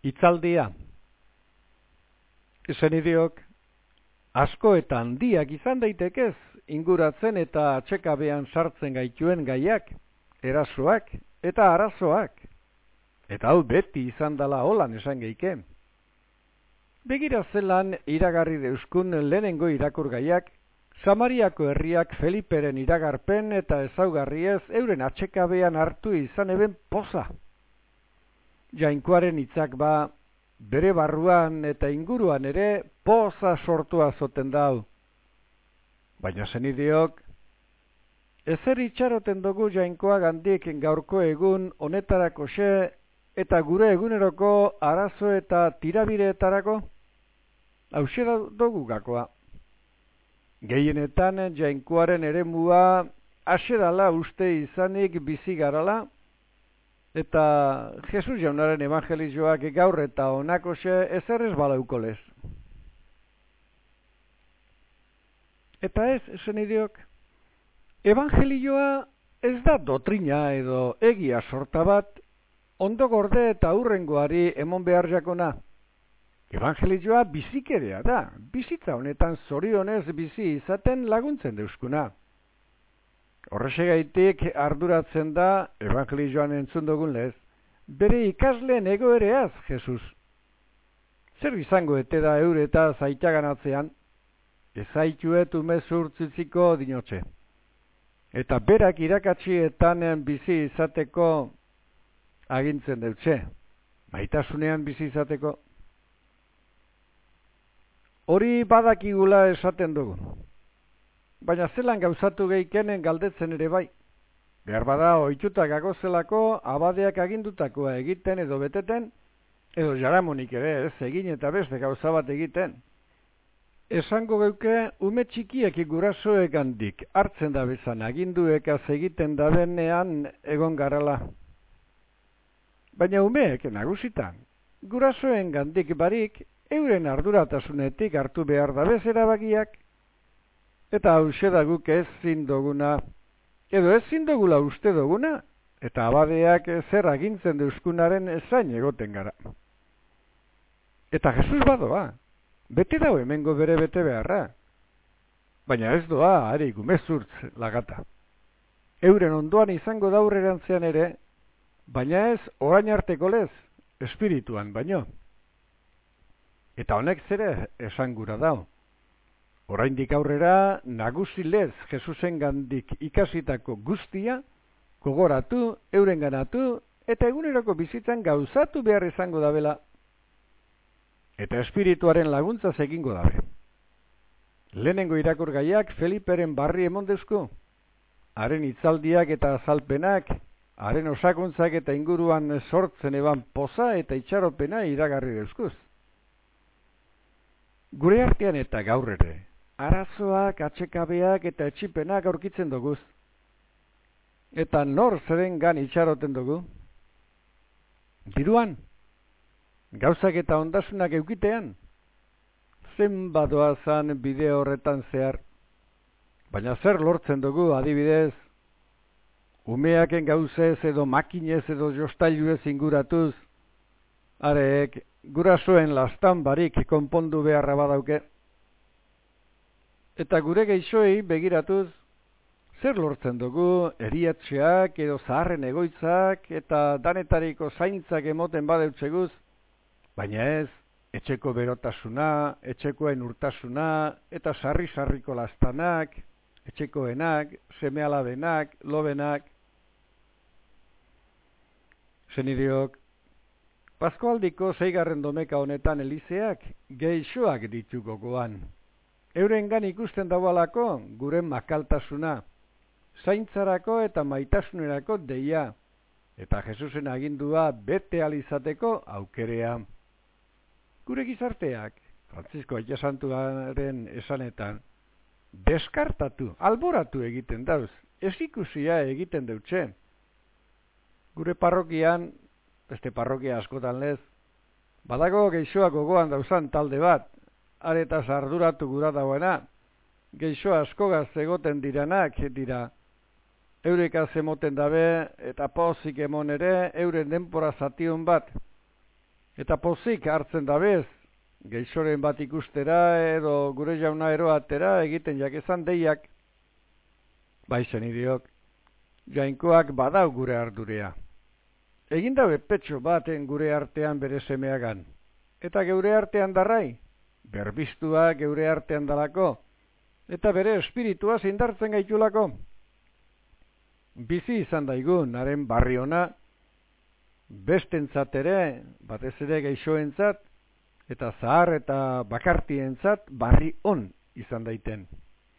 Itzaldia Ezen idiok, asko eta handiak izan daitekez, inguratzen eta atxekabean sartzen gaituen gaiak, erasoak eta arazoak. Eta hau beti izan dala holan esan geike. Begira zelan iragarri deuskun lehenengo irakur gaiak, Samariako herriak Feliperen iragarpen eta ezaugarriez euren atxekabean hartu izan eben poza jainkoaren hitzak ba, bere barruan eta inguruan ere poza sortua zoten dau. Baina zenidiok, ezer itxaroten dugu jainkoa gandik gaurko egun honetarako xe eta gure eguneroko arazo eta tirabireetarako? Hau dugu gakoa. Gehienetan jainkoaren ere mua asedala uste izanik bizi garala, Eta Jesus jaunaren evangelizioak gaur eta onako xe ezer ez balauko lez. Eta ez, esen idiok, evangelioa ez da dotrina edo egia sorta bat, ondo gorde eta hurrengoari emon behar jakona. Evangelioa bizikerea da, bizitza honetan zorionez bizi izaten laguntzen deuskuna. Horrexegaitik arduratzen da, evangelizioan entzun dugun lez, bere ikasleen egoereaz, Jesus. Zer izango ete da eure eta zaitaganatzean, ezaituet urtzitziko dinotxe. Eta berak irakatsietan bizi izateko agintzen dutxe, maitasunean bizi izateko. Hori badakigula esaten dugu baina zelan gauzatu geikenen galdetzen ere bai. Behar bada oituta gagozelako abadeak agindutakoa egiten edo beteten, edo jaramonik ere ez egin eta beste gauza bat egiten. Esango geuke ume txikiek gurasoek handik hartzen da bezan aginduekaz egiten da benean egon garala. Baina umeek nagusitan, gurasoen gandik barik euren arduratasunetik hartu behar da bezera bagiak, Eta hause da guk ez zindoguna, edo ez zindogula uste duguna, eta abadeak zer agintzen deuskunaren ezain egoten gara. Eta Jesus badoa, bete dau hemengo bere bete beharra, baina ez doa ari gumezurtz lagata. Euren ondoan izango daurrerantzean ere, baina ez orain arteko lez, espirituan baino. Eta honek zere esan gura dau. Oraindik aurrera nagusilez Jesusen gandik ikasitako guztia, kogoratu, euren ganatu, eta eguneroko bizitzan gauzatu behar izango dabela. Eta espirituaren laguntza egingo dabe. Lehenengo irakur gaiak Feliperen barri emondezko, haren itzaldiak eta azalpenak, haren osakuntzak eta inguruan sortzen eban poza eta itxaropena iragarri deuzkuz. Gure artean eta gaur ere, arazoak, atxekabeak eta etxipenak aurkitzen dugu. Eta nor zeren gan itxaroten dugu? Diruan, gauzak eta ondasunak eukitean, zen badoa zan bide horretan zehar. Baina zer lortzen dugu adibidez, umeaken gauzez edo makinez edo jostailu ez inguratuz, areek gurasoen lastan barik konpondu beharra badauke. Eta gure geixoei begiratuz, zer lortzen dugu eriatxeak edo zaharren egoitzak eta danetariko zaintzak emoten badeutzeguz, baina ez, etxeko berotasuna, etxekoen urtasuna eta sarri-sarriko lastanak, etxekoenak, semealabenak, lobenak. Zenideok, Paskoaldiko zeigarren domeka honetan elizeak geixoak ditu gogoan. Eurengan ikusten daualako gure makaltasuna, zaintzarako eta maitasunerako deia, eta Jesusen agindua bete alizateko aukerea. Gure gizarteak, Francisco Aitasantuaren esanetan, deskartatu, alboratu egiten dauz, ez ikusia egiten deutxe. Gure parrokian, beste parrokia askotan lez, badago geixoak gogoan dauzan talde bat, areta sarduratu gura dauena, geixo askogaz egoten diranak dira. Eureka zemoten dabe eta pozik emon ere euren denpora zation bat. Eta pozik hartzen da bez, geixoren bat ikustera edo gure jauna eroatera egiten jakezan deiak. Baizen idiok, jainkoak badau gure ardurea. Egin dabe petxo baten gure artean bere semeagan. Eta geure artean darrai, berbistua geure artean dalako, eta bere espiritua zindartzen gaitulako. Bizi izan daigun, haren barri ona, bestentzat ere, batez ere geixoentzat, eta zahar eta bakartientzat barri on izan daiten.